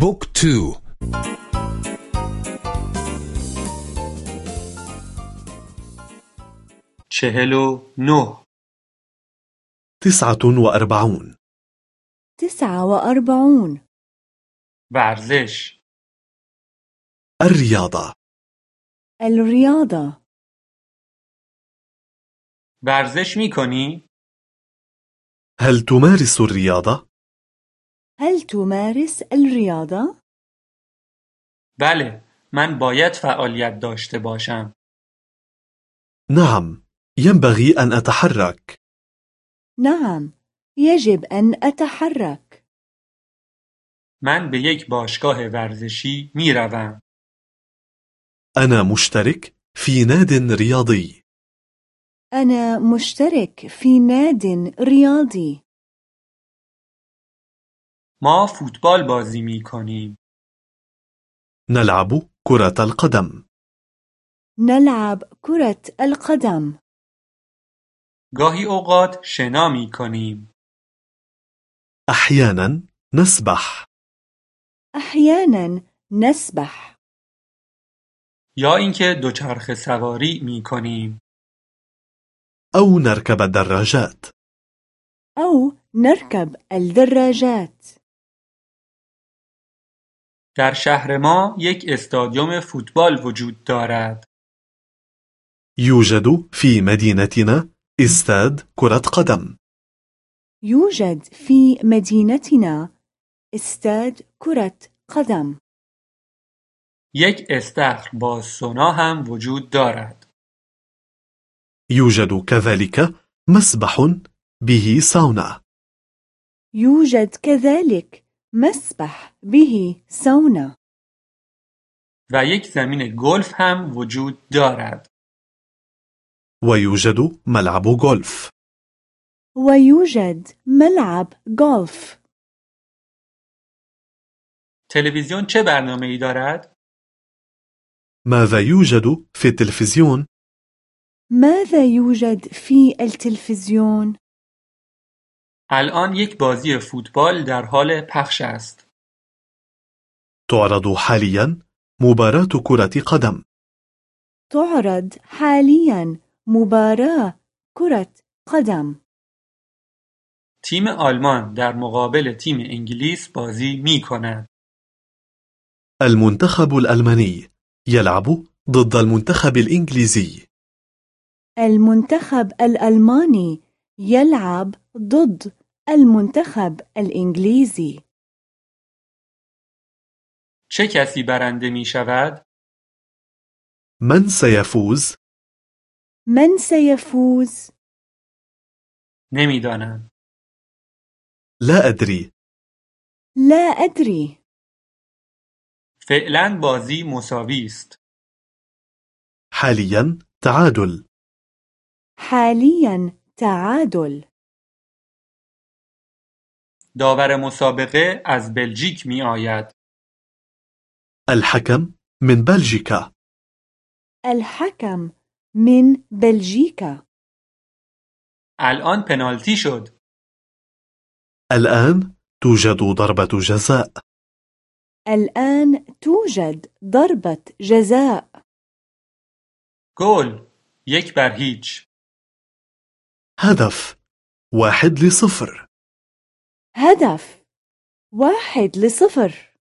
Book two. چهل و نه تسعة وأربعون. تسعة وأربعون. ورزش. الرياضة. الرياضة. ورزش می کنی؟ هل تمارس الرياضة؟ هل تمارس الرياضة؟ بله من باید فعالیت داشته باشم. نعم ينبغي أن أتحرك. نعم يجب أن أتحرك. من به یک باشگاه ورزشی می روم أنا مشترك في ناد رياضي. أنا مشترك في ناد رياضي. ما فوتبال بازی می کنیم نلعب كرة القدم. نلعب كرة القدم. گاهی اوقات شنا می کنیم أحيانا نسبح. أحيانا نسبح. یا اینکه دوچرخه سواری می کنیم أو نركب الدراجات. أو نركب الدراجات. در شهر ما یک استادیوم فوتبال وجود دارد. يوجد في مدينتنا استاد كرة قدم. يوجد في مدينتنا استاد كرة قدم. یک استخر با سونا هم وجود دارد. يوجد كذلك مسبح به ساونا. يوجد كذلك مسبح به سونا و یک زمین گلف هم وجود دارد ويوجد ملعب غولف ويوجد ملعب غولف تلویزیون چه برنامه ای دارد؟ ماذا يوجد في التلفزيون؟ ماذا يوجد في التلفزيون؟ الان یک بازی فوتبال در حال پخش است. تعرض حاليا مباراة كرة قدم تعرض حاليا مباراة كرة قدم تیم آلمان در مقابل تیم انگلیس بازی می کند. المنتخب الألماني يلعب ضد المنتخب الإنجليزي المنتخب الألماني يلعب ضد المنتخب الإنجليزي چه کسی برنده می شود؟ من سيفوز؟ من سيفوز؟ نمیدانم. لا أدري لا أدري فعلا بازی مساوی است. حاليا تعادل حاليا تعادل داور مسابقه از بلژیک می آید. الحكم من بلجيكا الحكم من بلجيكا الان پنالتی شد. الآن توجد ضربة جزاء الآن توجد ضربة جزاء گل یک بر هیچ. هدف واحد لصفر هدف واحد لصفر.